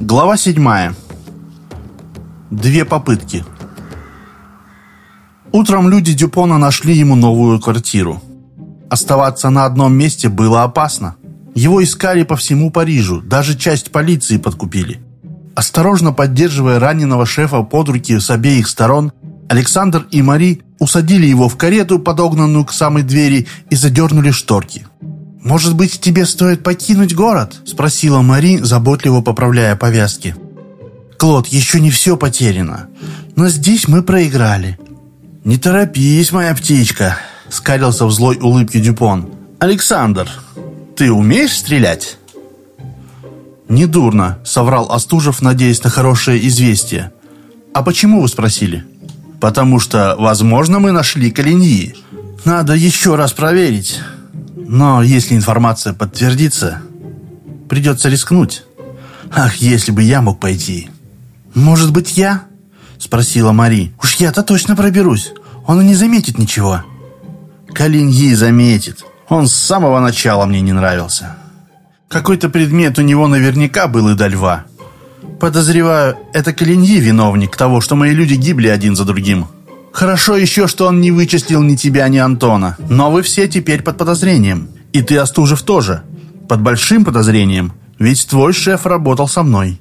Глава 7. Две попытки. Утром люди Дюпона нашли ему новую квартиру. Оставаться на одном месте было опасно. Его искали по всему Парижу, даже часть полиции подкупили. Осторожно поддерживая раненого шефа под руки с обеих сторон, Александр и Мари усадили его в карету, подогнанную к самой двери, и задернули шторки. «Может быть, тебе стоит покинуть город?» – спросила Мари, заботливо поправляя повязки. «Клод, еще не все потеряно. Но здесь мы проиграли». «Не торопись, моя птичка», – скалился в злой улыбке Дюпон. «Александр, ты умеешь стрелять?» «Недурно», – соврал Остужев, надеясь на хорошее известие. «А почему вы спросили?» «Потому что, возможно, мы нашли Калиньи. Надо еще раз проверить». Но если информация подтвердится, придется рискнуть. Ах, если бы я мог пойти. Может быть, я? Спросила Мари. Уж я-то точно проберусь. Он и не заметит ничего. Калиньи заметит. Он с самого начала мне не нравился. Какой-то предмет у него наверняка был и до льва. Подозреваю, это Калиньи виновник того, что мои люди гибли один за другим. Хорошо еще, что он не вычислил ни тебя, ни Антона. Но вы все теперь под подозрением. И ты, Остужев, тоже. Под большим подозрением. Ведь твой шеф работал со мной.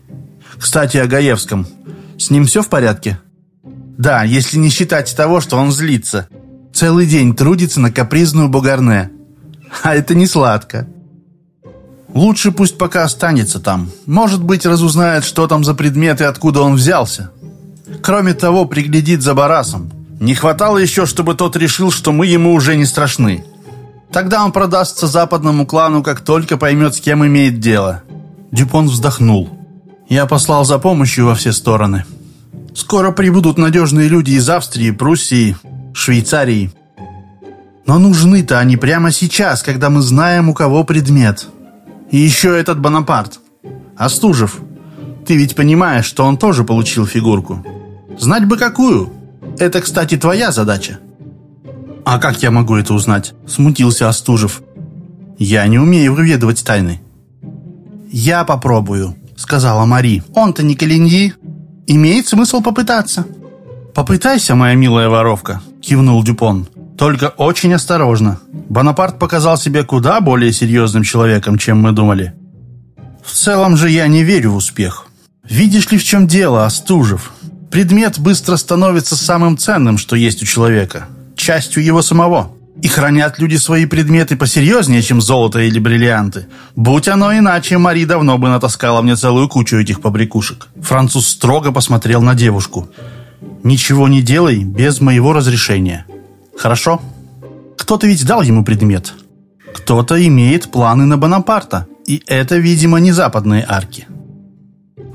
Кстати, о Гаевском. С ним все в порядке? Да, если не считать того, что он злится. Целый день трудится на капризную Бугарне. А это не сладко. Лучше пусть пока останется там. Может быть, разузнает, что там за предмет и откуда он взялся. Кроме того, приглядит за Барасом. Не хватало еще, чтобы тот решил, что мы ему уже не страшны. Тогда он продастся западному клану, как только поймет, с кем имеет дело». Дюпон вздохнул. «Я послал за помощью во все стороны. Скоро прибудут надежные люди из Австрии, Пруссии, Швейцарии. Но нужны-то они прямо сейчас, когда мы знаем, у кого предмет. И еще этот Бонапарт. Остужев, ты ведь понимаешь, что он тоже получил фигурку. Знать бы какую. Это, кстати, твоя задача». «А как я могу это узнать?» – смутился Остужев. «Я не умею выведывать тайны». «Я попробую», – сказала Мари. «Он-то не Калиньи. Имеет смысл попытаться». «Попытайся, моя милая воровка», – кивнул Дюпон. «Только очень осторожно. Бонапарт показал себя куда более серьезным человеком, чем мы думали». «В целом же я не верю в успех. Видишь ли, в чем дело, Остужев? Предмет быстро становится самым ценным, что есть у человека, частью его самого. И хранят люди свои предметы посерьезнее, чем золото или бриллианты. Будь оно иначе, Мари давно бы натаскала мне целую кучу этих побрякушек. Француз строго посмотрел на девушку. «Ничего не делай без моего разрешения. Хорошо? Кто-то ведь дал ему предмет. Кто-то имеет планы на Бонапарта. И это, видимо, не западные арки».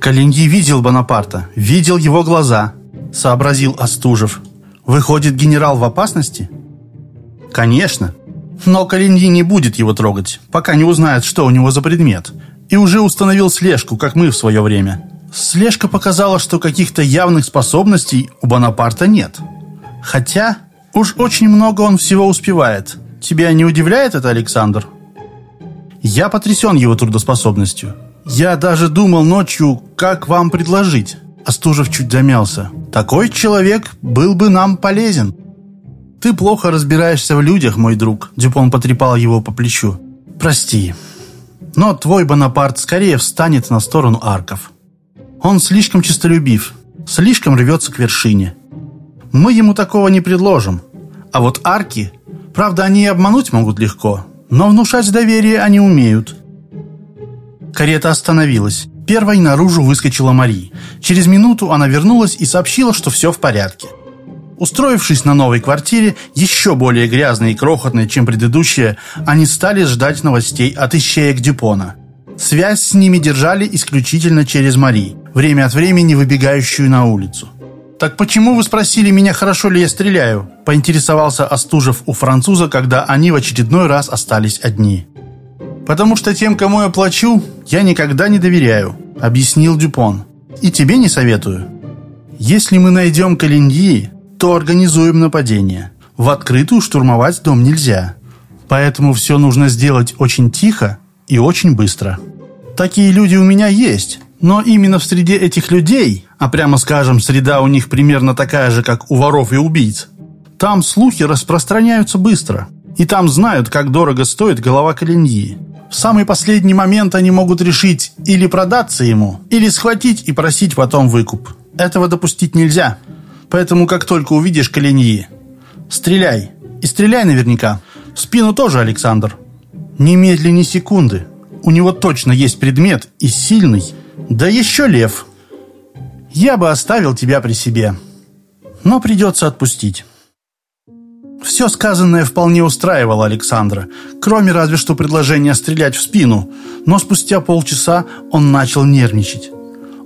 Калиньи видел Бонапарта, видел его глаза, сообразил Остужев. Выходит, генерал в опасности? Конечно. Но Калиньи не будет его трогать, пока не узнает, что у него за предмет. И уже установил слежку, как мы в свое время. Слежка показала, что каких-то явных способностей у Бонапарта нет. Хотя, уж очень много он всего успевает. Тебя не удивляет это, Александр? Я потрясен его трудоспособностью. «Я даже думал ночью, как вам предложить». Остужев чуть замялся. «Такой человек был бы нам полезен». «Ты плохо разбираешься в людях, мой друг», Дюпон потрепал его по плечу. «Прости, но твой Бонапарт скорее встанет на сторону арков. Он слишком честолюбив, слишком рвется к вершине. Мы ему такого не предложим. А вот арки, правда, они и обмануть могут легко, но внушать доверие они умеют. Карета остановилась. Первой наружу выскочила Мари. Через минуту она вернулась и сообщила, что все в порядке. Устроившись на новой квартире, еще более грязной и крохотной, чем предыдущая, они стали ждать новостей от ищеек Дюпона. Связь с ними держали исключительно через Мари, время от времени выбегающую на улицу. «Так почему вы спросили меня, хорошо ли я стреляю?» – поинтересовался Остужев у француза, когда они в очередной раз остались одни. «Потому что тем, кому я плачу, я никогда не доверяю», — объяснил Дюпон. «И тебе не советую. Если мы найдем Калиньи, то организуем нападение. В открытую штурмовать дом нельзя. Поэтому все нужно сделать очень тихо и очень быстро. Такие люди у меня есть, Но именно в среде этих людей, а прямо скажем, среда у них примерно такая же, как у воров и убийц, там слухи распространяются быстро. И там знают, как дорого стоит голова Калиньи. В самый последний момент они могут решить или продаться ему, или схватить и просить потом выкуп. Этого допустить нельзя. Поэтому, как только увидишь Калиньи, стреляй. И стреляй наверняка. В спину тоже, Александр. Немедли ни секунды. У него точно есть предмет и сильный. Да еще лев. Я бы оставил тебя при себе. Но придется отпустить. Все сказанное вполне устраивало Александра, кроме разве что предложения стрелять в спину, но спустя полчаса он начал нервничать.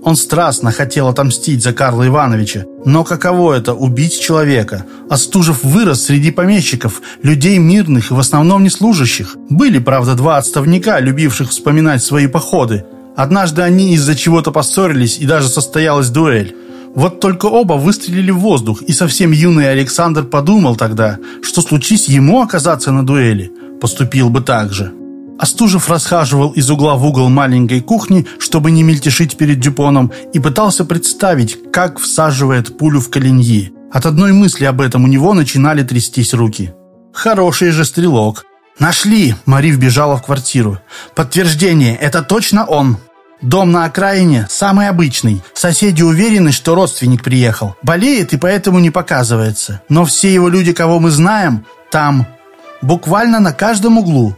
Он страстно хотел отомстить за Карла Ивановича, но каково это – убить человека? Остужев вырос среди помещиков, людей мирных и в основном неслужащих. Были, правда, два отставника, любивших вспоминать свои походы. Однажды они из-за чего-то поссорились и даже состоялась дуэль. Вот только оба выстрелили в воздух, и совсем юный Александр подумал тогда, что случись ему оказаться на дуэли, поступил бы так же. Остужев расхаживал из угла в угол маленькой кухни, чтобы не мельтешить перед Дюпоном, и пытался представить, как всаживает пулю в коленьи. От одной мысли об этом у него начинали трястись руки. Хороший же стрелок. «Нашли!» – Мари вбежала в квартиру. «Подтверждение, это точно он!» Дом на окраине самый обычный. Соседи уверены, что родственник приехал. Болеет и поэтому не показывается. Но все его люди, кого мы знаем, там. Буквально на каждом углу.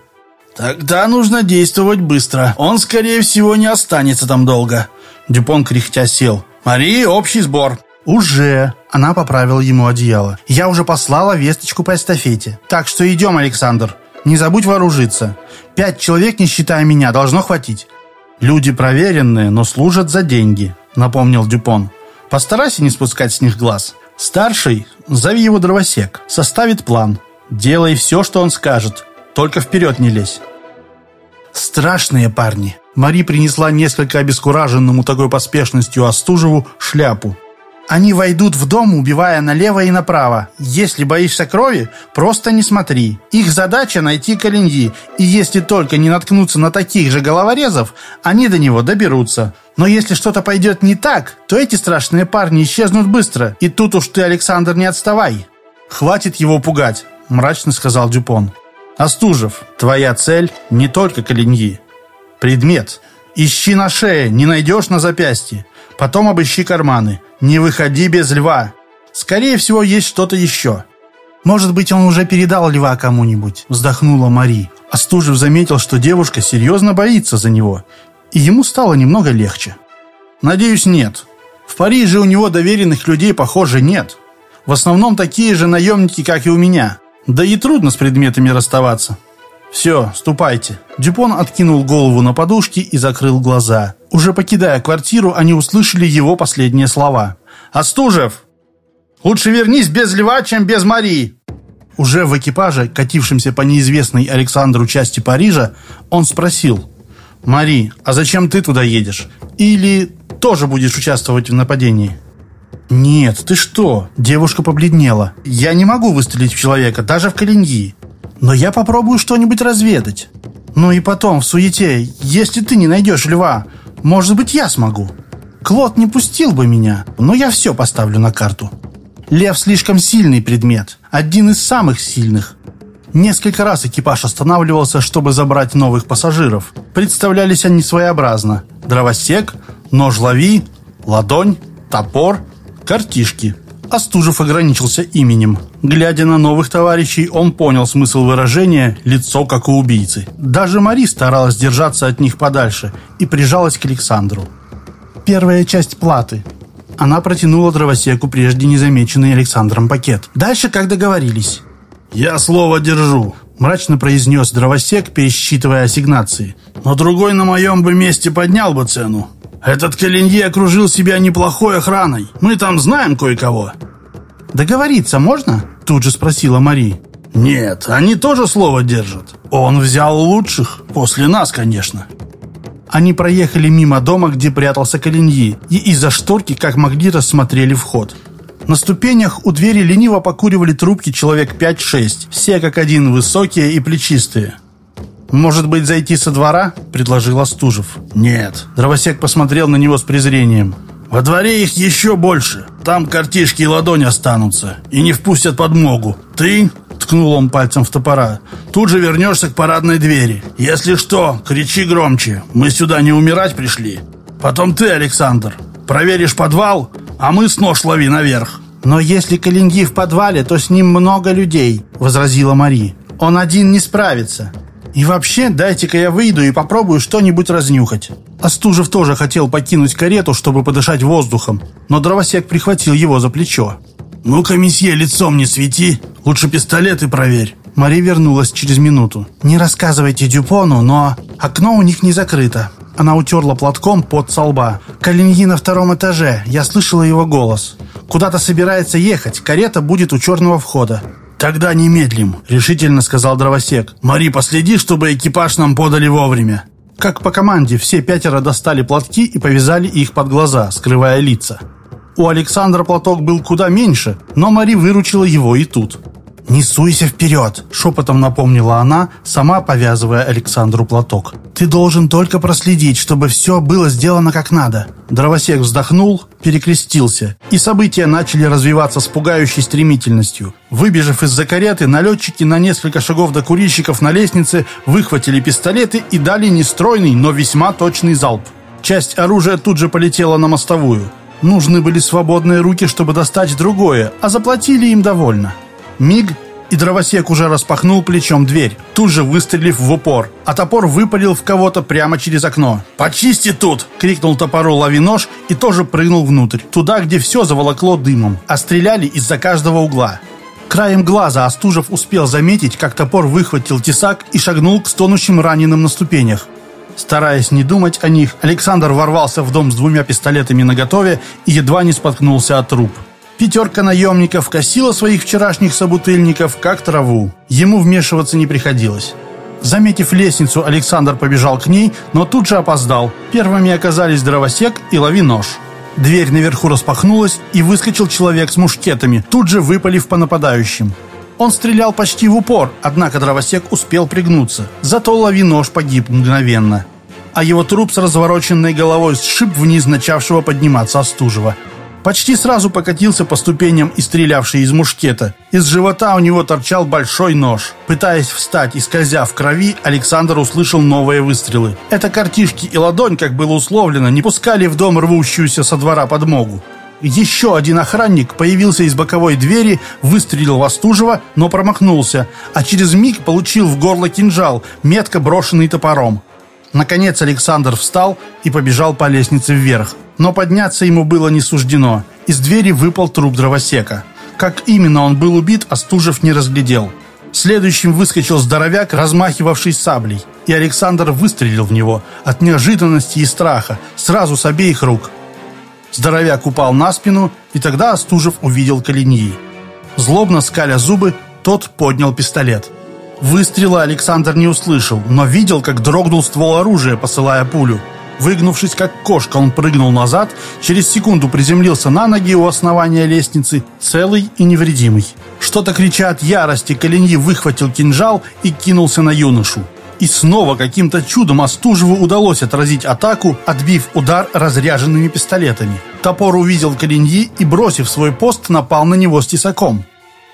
«Тогда нужно действовать быстро. Он, скорее всего, не останется там долго». Дюпон кряхтя сел. «Мари, общий сбор». «Уже!» Она поправила ему одеяло. «Я уже послала весточку по эстафете. Так что идем, Александр. Не забудь вооружиться. Пять человек, не считая меня, должно хватить». «Люди проверенные, но служат за деньги», — напомнил Дюпон. «Постарайся не спускать с них глаз. Старший, зови его дровосек, составит план. Делай все, что он скажет. Только вперед не лезь». «Страшные парни!» Мари принесла несколько обескураженному такой поспешностью Остужеву шляпу. «Они войдут в дом, убивая налево и направо. Если боишься крови, просто не смотри. Их задача найти Калиньи, и если только не наткнуться на таких же головорезов, они до него доберутся. Но если что-то пойдет не так, то эти страшные парни исчезнут быстро, и тут уж ты, Александр, не отставай». «Хватит его пугать», — мрачно сказал Дюпон. Остужев, твоя цель не только Калиньи. Предмет. Ищи на шее, не найдешь на запястье. Потом обыщи карманы. Не выходи без льва. Скорее всего, есть что-то еще. Может быть, он уже передал льва кому-нибудь, вздохнула Мари. Остужев заметил, что девушка серьезно боится за него. И ему стало немного легче. Надеюсь, нет. В Париже у него доверенных людей, похоже, нет. В основном такие же наемники, как и у меня. Да и трудно с предметами расставаться. «Все, ступайте». Дюпон откинул голову на подушки и закрыл глаза. Уже покидая квартиру, они услышали его последние слова. «Остужев! Лучше вернись без льва, чем без Марии!» Уже в экипаже, катившемся по неизвестной Александру части Парижа, он спросил. «Мари, а зачем ты туда едешь? Или тоже будешь участвовать в нападении?» «Нет, ты что?» Девушка побледнела. «Я не могу выстрелить в человека, даже в Калиньи. Но я попробую что-нибудь разведать. Ну и потом, в суете, если ты не найдешь льва, может быть, я смогу. Клод не пустил бы меня, но я все поставлю на карту. Лев слишком сильный предмет, один из самых сильных. Несколько раз экипаж останавливался, чтобы забрать новых пассажиров. Представлялись они своеобразно. Дровосек, нож-лови, ладонь, топор – Картишки. Остужев ограничился именем. Глядя на новых товарищей, он понял смысл выражения «лицо как у убийцы». Даже Мари старалась держаться от них подальше и прижалась к Александру. Первая часть платы. Она протянула дровосеку прежде незамеченный Александром пакет. Дальше, как договорились. «Я слово держу», – мрачно произнес дровосек, пересчитывая ассигнации. «Но другой на моем бы месте поднял бы цену. Этот Калинье окружил себя неплохой охраной. Мы там знаем кое-кого». «Договориться можно?» – тут же спросила Мари. «Нет, они тоже слово держат. Он взял лучших. После нас, конечно». Они проехали мимо дома, где прятался Калиньи, и из-за шторки, как могли, рассмотрели вход. На ступенях у двери лениво покуривали трубки человек 5-6, все как один высокие и плечистые. «Может быть, зайти со двора?» – предложил Остужев. «Нет». Дровосек посмотрел на него с презрением. «Во дворе их еще больше. Там картишки и ладони останутся. И не впустят подмогу. Ты...» – ткнул он пальцем в топора. «Тут же вернешься к парадной двери. Если что, кричи громче. Мы сюда не умирать пришли. Потом ты, Александр, проверишь подвал, а мы с нож лови наверх». «Но если Калинги в подвале, то с ним много людей», – возразила Мари. «Он один не справится». И вообще, дайте-ка я выйду и попробую что-нибудь разнюхать. Остужев тоже хотел покинуть карету, чтобы подышать воздухом, но дровосек прихватил его за плечо. «Ну-ка, месье, лицом не свети. Лучше пистолеты проверь». Мари вернулась через минуту. «Не рассказывайте Дюпону, но окно у них не закрыто». Она утерла платком под со лба. «Калиньи на втором этаже. Я слышала его голос. Куда-то собирается ехать. Карета будет у черного входа. «Тогда не медлим», — решительно сказал дровосек. «Мари, последи, чтобы экипаж нам подали вовремя». Как по команде, все пятеро достали платки и повязали их под глаза, скрывая лица. У Александра платок был куда меньше, но Мари выручила его и тут. «Не суйся вперед!» – шепотом напомнила она, сама повязывая Александру платок. «Ты должен только проследить, чтобы все было сделано как надо». Дровосек вздохнул, перекрестился, и события начали развиваться с пугающей стремительностью. Выбежав из-за кареты, налетчики на несколько шагов до курильщиков на лестнице выхватили пистолеты и дали нестройный, но весьма точный залп. Часть оружия тут же полетела на мостовую. Нужны были свободные руки, чтобы достать другое, а заплатили им довольно. Миг, и дровосек уже распахнул плечом дверь, тут же выстрелив в упор, а топор выпалил в кого-то прямо через окно. «Почисти тут!» — крикнул топору лавинож и тоже прыгнул внутрь, туда, где все заволокло дымом, а стреляли из-за каждого угла. Краем глаза Остужев успел заметить, как топор выхватил тесак и шагнул к стонущим раненым на ступенях. Стараясь не думать о них, Александр ворвался в дом с двумя пистолетами наготове и едва не споткнулся от труп. Пятерка наемников косила своих вчерашних собутыльников, как траву. Ему вмешиваться не приходилось. Заметив лестницу, Александр побежал к ней, но тут же опоздал. Первыми оказались дровосек и лавинож. Дверь наверху распахнулась, и выскочил человек с мушкетами, тут же выпалив по нападающим. Он стрелял почти в упор, однако дровосек успел пригнуться. Зато лавинож погиб мгновенно. А его труп с развороченной головой сшиб вниз начавшего подниматься Остужева. Почти сразу покатился по ступеням и стрелявший из мушкета. Из живота у него торчал большой нож. Пытаясь встать и скользя в крови, Александр услышал новые выстрелы. Это картишки и ладонь, как было условлено, не пускали в дом рвущуюся со двора подмогу. Еще один охранник появился из боковой двери, выстрелил в Остужева, но промахнулся, а через миг получил в горло кинжал, метко брошенный топором. Наконец Александр встал и побежал по лестнице вверх. Но подняться ему было не суждено. Из двери выпал труп дровосека. Как именно он был убит, Остужев не разглядел. Следующим выскочил здоровяк, размахивавший саблей. И Александр выстрелил в него от неожиданности и страха, сразу с обеих рук. Здоровяк упал на спину, и тогда Остужев увидел Калиньи. Злобно скаля зубы, тот поднял пистолет. Выстрела Александр не услышал, но видел, как дрогнул ствол оружия, посылая пулю. Выгнувшись как кошка, он прыгнул назад, через секунду приземлился на ноги у основания лестницы, целый и невредимый. Что-то крича от ярости, Калиньи выхватил кинжал и кинулся на юношу. И снова каким-то чудом Остужеву удалось отразить атаку, отбив удар разряженными пистолетами. Топор увидел Калиньи и, бросив свой пост, напал на него с тесаком.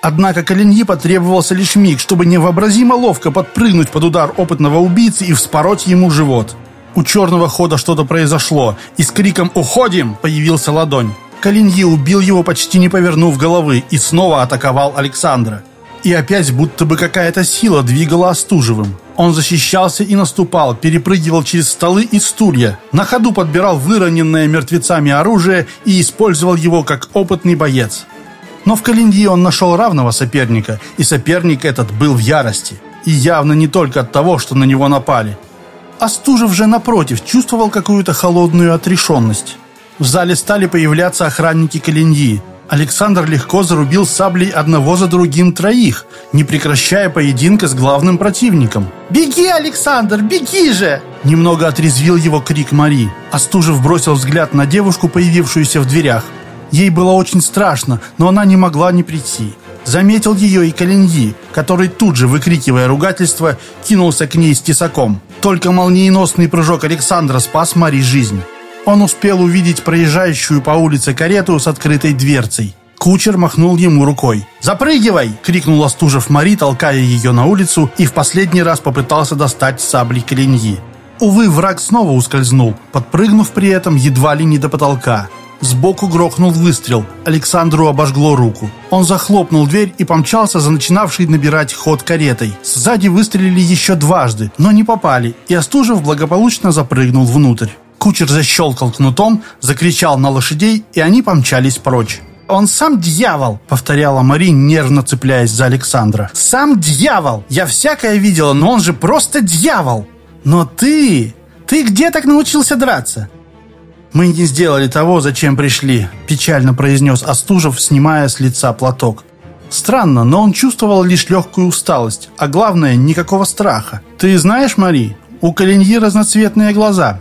Однако Калиньи потребовался лишь миг, чтобы невообразимо ловко подпрыгнуть под удар опытного убийцы и вспороть ему живот. У черного хода что-то произошло, и с криком «Уходим!» появился ладонь. Калиньи убил его, почти не повернув головы, и снова атаковал Александра. И опять будто бы какая-то сила двигала Остужевым. Он защищался и наступал, перепрыгивал через столы и стулья, на ходу подбирал выроненное мертвецами оружие и использовал его как опытный боец. Но в Калиньи он нашел равного соперника, и соперник этот был в ярости. И явно не только от того, что на него напали. Остужев же, напротив, чувствовал какую-то холодную отрешенность. В зале стали появляться охранники Калиньи. Александр легко зарубил саблей одного за другим троих, не прекращая поединка с главным противником. «Беги, Александр, беги же!» Немного отрезвил его крик Мари. Остужев бросил взгляд на девушку, появившуюся в дверях. Ей было очень страшно, но она не могла не прийти. Заметил ее и Калиньи, который тут же, выкрикивая ругательство, кинулся к ней с тесаком. Только молниеносный прыжок Александра спас Мари жизнь. Он успел увидеть проезжающую по улице карету с открытой дверцей. Кучер махнул ему рукой. «Запрыгивай!» — крикнул Остужев Мари, толкая ее на улицу, и в последний раз попытался достать сабли Калиньи. Увы, враг снова ускользнул, подпрыгнув при этом едва ли не до потолка. Сбоку грохнул выстрел. Александру обожгло руку. Он захлопнул дверь и помчался за начинавшей набирать ход каретой. Сзади выстрелили еще дважды, но не попали, и Остужев благополучно запрыгнул внутрь. Кучер защелкал кнутом, закричал на лошадей, и они помчались прочь. «Он сам дьявол!» — повторяла Мари, нервно цепляясь за Александра. «Сам дьявол! Я всякое видела, но он же просто дьявол!» «Но ты... ты где так научился драться?» «Мы не сделали того, зачем пришли», – печально произнес Остужев, снимая с лица платок. Странно, но он чувствовал лишь легкую усталость, а главное, никакого страха. «Ты знаешь, Мари, у Калиньи разноцветные глаза».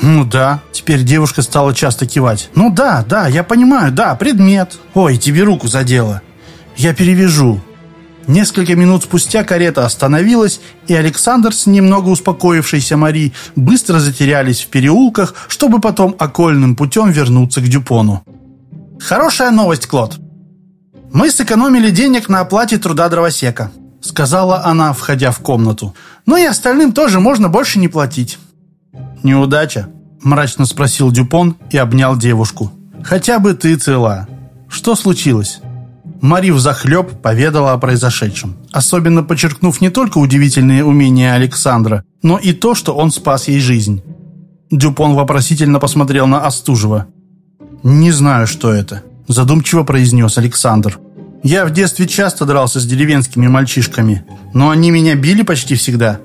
«Ну да», теперь девушка стала часто кивать. «Ну да, да, я понимаю, да, предмет». «Ой, тебе руку задело». «Я перевяжу». Несколько минут спустя карета остановилась, и Александр с немного успокоившейся Мари быстро затерялись в переулках, чтобы потом окольным путем вернуться к Дюпону. «Хорошая новость, Клод. Мы сэкономили денег на оплате труда дровосека», сказала она, входя в комнату. «Ну и остальным тоже можно больше не платить». «Неудача?» мрачно спросил Дюпон и обнял девушку. «Хотя бы ты цела. Что случилось?» Мари взахлеб поведала о произошедшем, особенно подчеркнув не только удивительные умения Александра, но и то, что он спас ей жизнь. Дюпон вопросительно посмотрел на Остужева. «Не знаю, что это», – задумчиво произнес Александр. «Я в детстве часто дрался с деревенскими мальчишками, но они меня били почти всегда.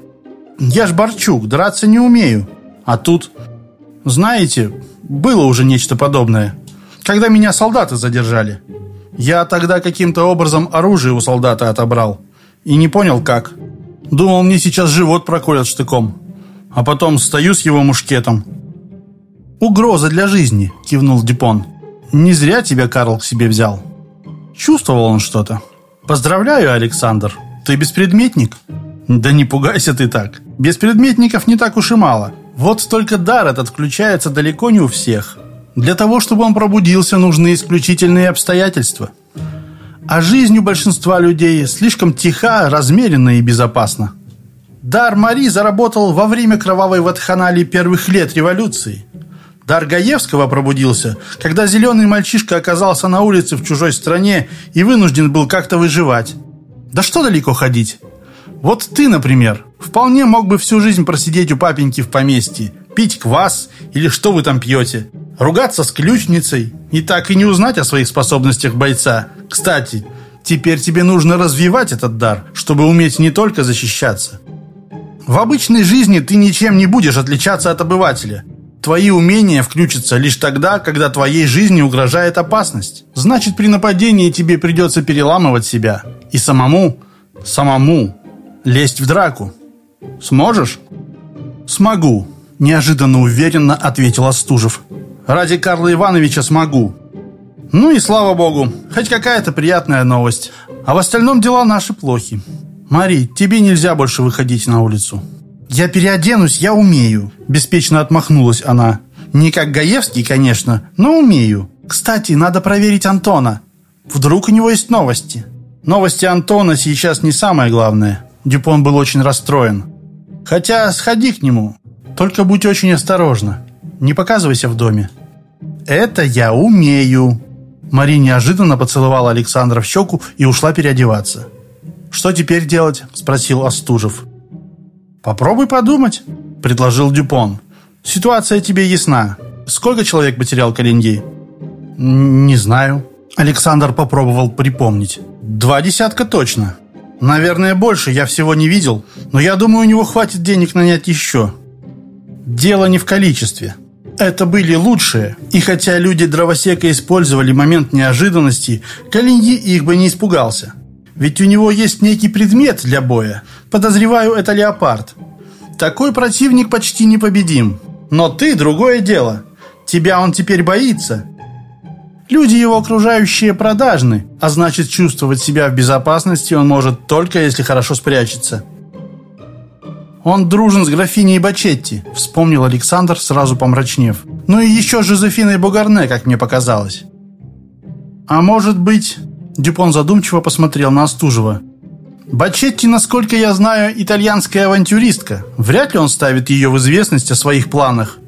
Я ж Борчук, драться не умею. А тут, знаете, было уже нечто подобное, когда меня солдаты задержали». Я тогда каким-то образом оружие у солдата отобрал. И не понял, как. Думал, мне сейчас живот проколят штыком. А потом стою с его мушкетом. «Угроза для жизни», — кивнул Дюпон. «Не зря тебя Карл к себе взял». Чувствовал он что-то. «Поздравляю, Александр. Ты беспредметник?» «Да не пугайся ты так. Беспредметников не так уж и мало. Вот только дар этот включается далеко не у всех. Для того, чтобы он пробудился, нужны исключительные обстоятельства. А жизнь у большинства людей слишком тиха, размеренна и безопасна. Дар Мари заработал во время кровавой ватханалии первых лет революции. Дар Гаевского пробудился, когда зеленый мальчишка оказался на улице в чужой стране и вынужден был как-то выживать. Да что далеко ходить? Вот ты, например, вполне мог бы всю жизнь просидеть у папеньки в поместье, пить квас или что вы там пьете – ругаться с ключницей и так и не узнать о своих способностях бойца. Кстати, теперь тебе нужно развивать этот дар, чтобы уметь не только защищаться. В обычной жизни ты ничем не будешь отличаться от обывателя. Твои умения включатся лишь тогда, когда твоей жизни угрожает опасность. Значит, при нападении тебе придется переламывать себя. И самому, самому лезть в драку. Сможешь? Смогу, неожиданно уверенно ответил Остужев. Ради Карла Ивановича смогу. Ну и слава богу, хоть какая-то приятная новость. А в остальном дела наши плохи. Мари, тебе нельзя больше выходить на улицу. Я переоденусь, я умею. Беспечно отмахнулась она. Не как Гаевский, конечно, но умею. Кстати, надо проверить Антона. Вдруг у него есть новости. Новости Антона сейчас не самое главное. Дюпон был очень расстроен. Хотя сходи к нему. Только будь очень осторожна. Не показывайся в доме. «Это я умею!» Мари неожиданно поцеловала Александра в щеку и ушла переодеваться. «Что теперь делать?» – спросил Остужев. «Попробуй подумать», – предложил Дюпон. «Ситуация тебе ясна. Сколько человек потерял Калиньи?» «Не знаю». Александр попробовал припомнить. «Два десятка точно. Наверное, больше, я всего не видел. Но я думаю, у него хватит денег нанять еще. Дело не в количестве. Это были лучшие, и хотя люди дровосека использовали момент неожиданности, Калиньи их бы не испугался. Ведь у него есть некий предмет для боя. Подозреваю, это леопард. Такой противник почти непобедим. Но ты другое дело. Тебя он теперь боится. Люди его окружающие продажны, а значит чувствовать себя в безопасности он может только если хорошо спрячется. «Он дружен с графиней Бачетти», — вспомнил Александр, сразу помрачнев. «Ну и еще с Жозефиной Бугарне, как мне показалось». «А может быть...» — Дюпон задумчиво посмотрел на Остужева. «Бачетти, насколько я знаю, итальянская авантюристка. Вряд ли он ставит ее в известность о своих планах.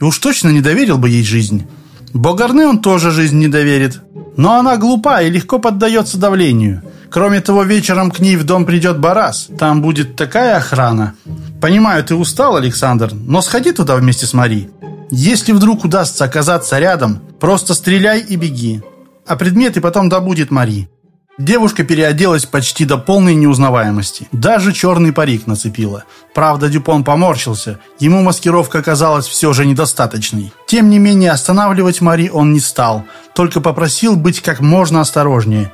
И уж точно не доверил бы ей жизнь. Богарне он тоже жизнь не доверит. Но она глупа и легко поддается давлению. Кроме того, вечером к ней в дом придет Барас. Там будет такая охрана. Понимаю, ты устал, Александр, но сходи туда вместе с Мари. Если вдруг удастся оказаться рядом, просто стреляй и беги. А предметы потом добудет Мари. Девушка переоделась почти до полной неузнаваемости. Даже черный парик нацепила. Правда, Дюпон поморщился. Ему маскировка оказалась все же недостаточной. Тем не менее, останавливать Мари он не стал. Только попросил быть как можно осторожнее.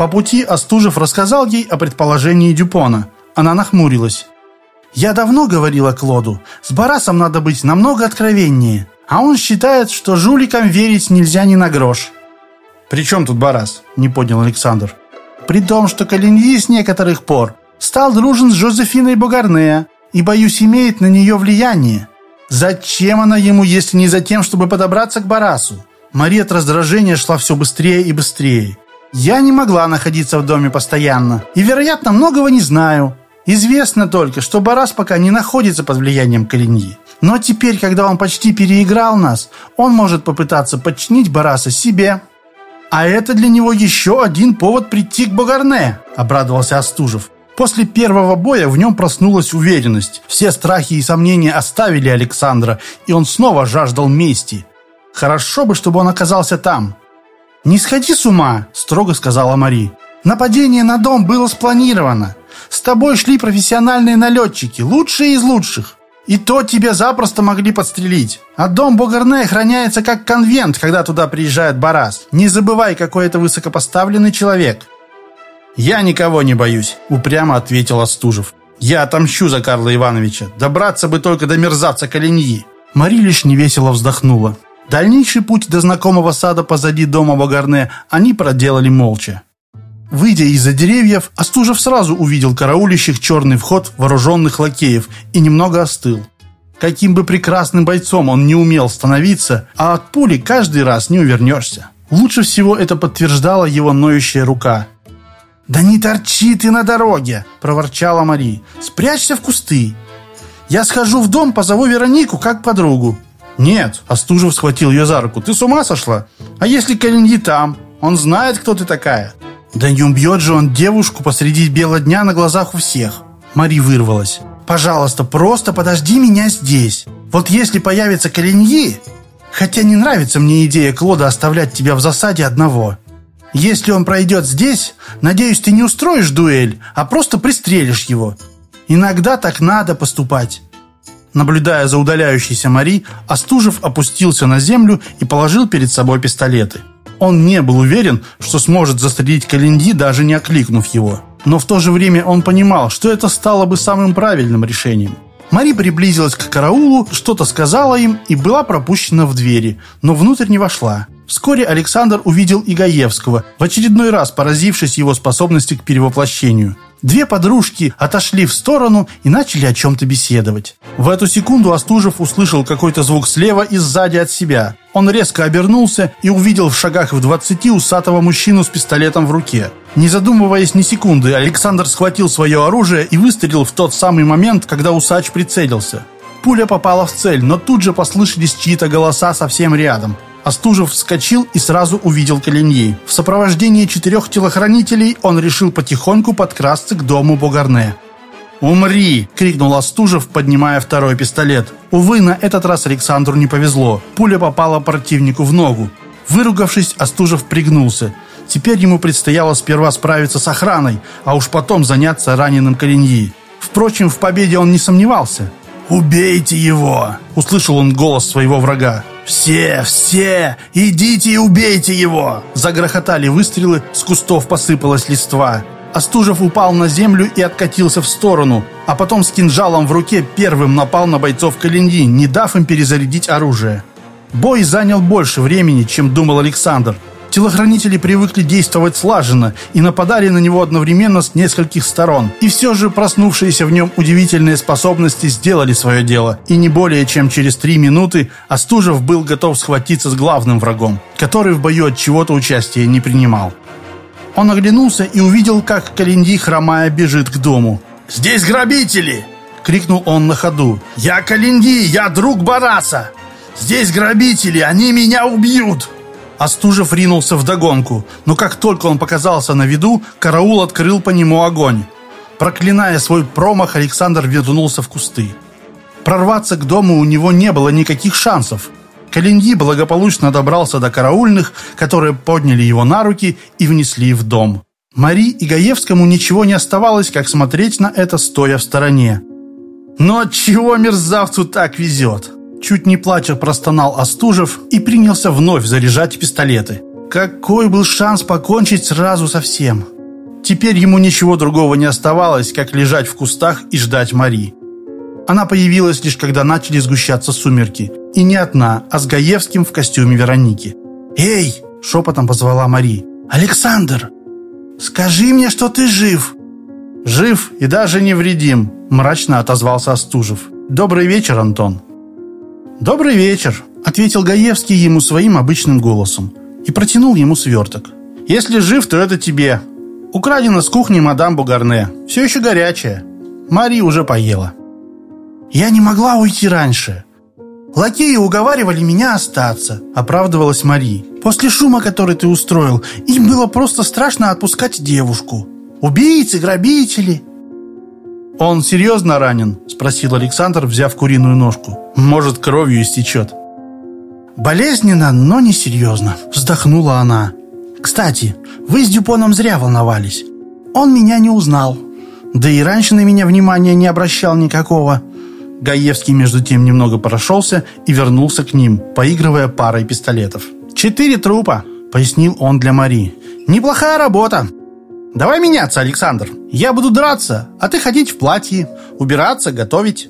По пути Остужев рассказал ей о предположении Дюпона. Она нахмурилась. «Я давно говорила Клоду, с Барасом надо быть намного откровеннее. А он считает, что жуликам верить нельзя ни на грош». «При чем тут Барас?» – не понял Александр. «При том, что Калиньи с некоторых пор стал дружен с Жозефиной Бугарнеа и, боюсь, имеет на нее влияние. Зачем она ему, если не за тем, чтобы подобраться к Барасу?» Мария от раздражения шла все быстрее и быстрее. Я не могла находиться в доме постоянно и, вероятно, многого не знаю. Известно только, что Барас пока не находится под влиянием Калиньи. Но теперь, когда он почти переиграл нас, он может попытаться подчинить Бараса себе. А это для него еще один повод прийти к Багарне, обрадовался Остужев. После первого боя в нем проснулась уверенность. Все страхи и сомнения оставили Александра, и он снова жаждал мести. Хорошо бы, чтобы он оказался там. «Не сходи с ума», — строго сказала Мари. «Нападение на дом было спланировано. С тобой шли профессиональные налетчики, лучшие из лучших. И то тебя запросто могли подстрелить. А дом Богарне охраняется как конвент, когда туда приезжает Барас. Не забывай, какой это высокопоставленный человек». «Я никого не боюсь», — упрямо ответил Остужев. «Я отомщу за Карла Ивановича. Добраться бы только до мерзавца Калиньи». Мари лишь невесело вздохнула. Дальнейший путь до знакомого сада позади дома Багарне они проделали молча. Выйдя из-за деревьев, Остужев сразу увидел караулищих черный вход вооруженных лакеев и немного остыл. Каким бы прекрасным бойцом он не умел становиться, а от пули каждый раз не увернешься. Лучше всего это подтверждала его ноющая рука. «Да не торчи ты на дороге!» – проворчала Мари. «Спрячься в кусты. Я схожу в дом, позову Веронику как подругу. «Нет», — Остужев схватил ее за руку. «Ты с ума сошла? А если Калиньи там? Он знает, кто ты такая». «Да не убьет же он девушку посреди бела дня на глазах у всех». Мари вырвалась. «Пожалуйста, просто подожди меня здесь. Вот если появится Калиньи...» «Хотя не нравится мне идея Клода оставлять тебя в засаде одного. Если он пройдет здесь, надеюсь, ты не устроишь дуэль, а просто пристрелишь его. Иногда так надо поступать». Наблюдая за удаляющейся Мари, Остужев опустился на землю и положил перед собой пистолеты. Он не был уверен, что сможет застрелить Калинди, даже не окликнув его. Но в то же время он понимал, что это стало бы самым правильным решением. Мари приблизилась к караулу, что-то сказала им и была пропущена в двери, но внутрь не вошла. Вскоре Александр увидел Игаевского, в очередной раз поразившись его способности к перевоплощению. Две подружки отошли в сторону и начали о чем-то беседовать. В эту секунду Остужев услышал какой-то звук слева и сзади от себя. Он резко обернулся и увидел в шагах в двадцати усатого мужчину с пистолетом в руке. Не задумываясь ни секунды, Александр схватил свое оружие и выстрелил в тот самый момент, когда усач прицелился. Пуля попала в цель, но тут же послышались чьи-то голоса совсем рядом. Остужев вскочил и сразу увидел Калиньи. В сопровождении четырех телохранителей он решил потихоньку подкрасться к дому Бугарне. «Умри!» — крикнул Остужев, поднимая второй пистолет. Увы, на этот раз Александру не повезло. Пуля попала противнику в ногу. Выругавшись, Остужев пригнулся. Теперь ему предстояло сперва справиться с охраной, а уж потом заняться раненым Калиньи. Впрочем, в победе он не сомневался. «Убейте его!» — услышал он голос своего врага. «Все, все, идите и убейте его!» Загрохотали выстрелы, с кустов посыпалась листва. Остужев упал на землю и откатился в сторону, а потом с кинжалом в руке первым напал на бойцов Калиньи, не дав им перезарядить оружие. Бой занял больше времени, чем думал Александр. Телохранители привыкли действовать слаженно и нападали на него одновременно с нескольких сторон. И все же проснувшиеся в нем удивительные способности сделали свое дело. И не более чем через три минуты Остужев был готов схватиться с главным врагом, который в бою от чего-то участия не принимал. Он оглянулся и увидел, как Калинди, хромая, бежит к дому. «Здесь грабители!» — крикнул он на ходу. «Я Калинди, я друг Бараса! Здесь грабители, они меня убьют!» Остужев ринулся в догонку, но как только он показался на виду, караул открыл по нему огонь. Проклиная свой промах, Александр вернулся в кусты. Прорваться к дому у него не было никаких шансов. Калиньи благополучно добрался до караульных, которые подняли его на руки и внесли в дом. Мари и Гаевскому ничего не оставалось, как смотреть на это, стоя в стороне. «Но чего мерзавцу так везет?» Чуть не плача простонал Остужев и принялся вновь заряжать пистолеты. Какой был шанс покончить сразу со всем? Теперь ему ничего другого не оставалось, как лежать в кустах и ждать Мари. Она появилась лишь когда начали сгущаться сумерки. И не одна, а с Гаевским в костюме Вероники. «Эй!» – шепотом позвала Мари. «Александр! Скажи мне, что ты жив!» «Жив и даже невредим», – мрачно отозвался Остужев. «Добрый вечер, Антон». «Добрый вечер», — ответил Гаевский ему своим обычным голосом и протянул ему сверток. «Если жив, то это тебе. Украдено с кухни мадам Бугарне. Все еще горячее. Мари уже поела». «Я не могла уйти раньше. Лакеи уговаривали меня остаться», — оправдывалась Мари. «После шума, который ты устроил, им было просто страшно отпускать девушку. Убийцы, грабители, «Он серьезно ранен?» – спросил Александр, взяв куриную ножку. «Может, кровью истечет». «Болезненно, но не серьезно», – вздохнула она. «Кстати, вы с Дюпоном зря волновались. Он меня не узнал. Да и раньше на меня внимания не обращал никакого». Гаевский, между тем, немного прошелся и вернулся к ним, поигрывая парой пистолетов. «Четыре трупа», — пояснил он для Мари. «Неплохая работа. Давай меняться, Александр. Я буду драться, а ты ходить в платье, убираться, готовить.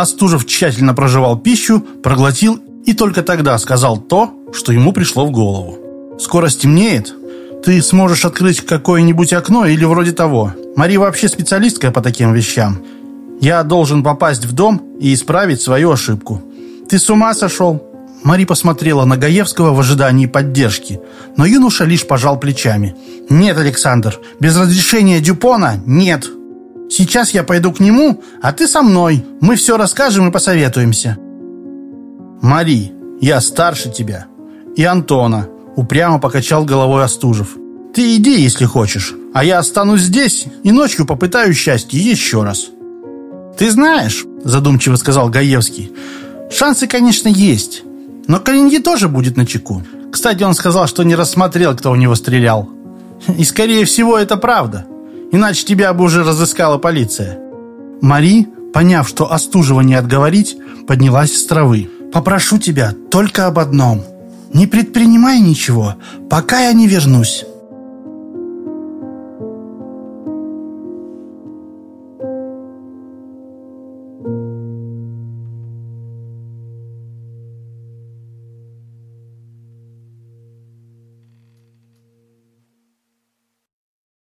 Остужев тщательно прожевал пищу, проглотил и только тогда сказал то, что ему пришло в голову. Скоро стемнеет. Ты сможешь открыть какое-нибудь окно или вроде того. Мари вообще специалистка по таким вещам. Я должен попасть в дом и исправить свою ошибку. Ты с ума сошел? Мари посмотрела на Гаевского в ожидании поддержки, но юноша лишь пожал плечами. «Нет, Александр, без разрешения Дюпона нет. Сейчас я пойду к нему, а ты со мной. Мы все расскажем и посоветуемся». «Мари, я старше тебя. И Антона», — упрямо покачал головой Остужев. «Ты иди, если хочешь, а я останусь здесь и ночью попытаю счастье еще раз». «Ты знаешь», — задумчиво сказал Гаевский, — «шансы, конечно, есть». Но Калиньи тоже будет на чеку. Кстати, он сказал, что не рассмотрел, кто у него стрелял. И, скорее всего, это правда. Иначе тебя бы уже разыскала полиция. Мари, поняв, что Остужева не отговорить, поднялась с травы. «Попрошу тебя только об одном. Не предпринимай ничего, пока я не вернусь».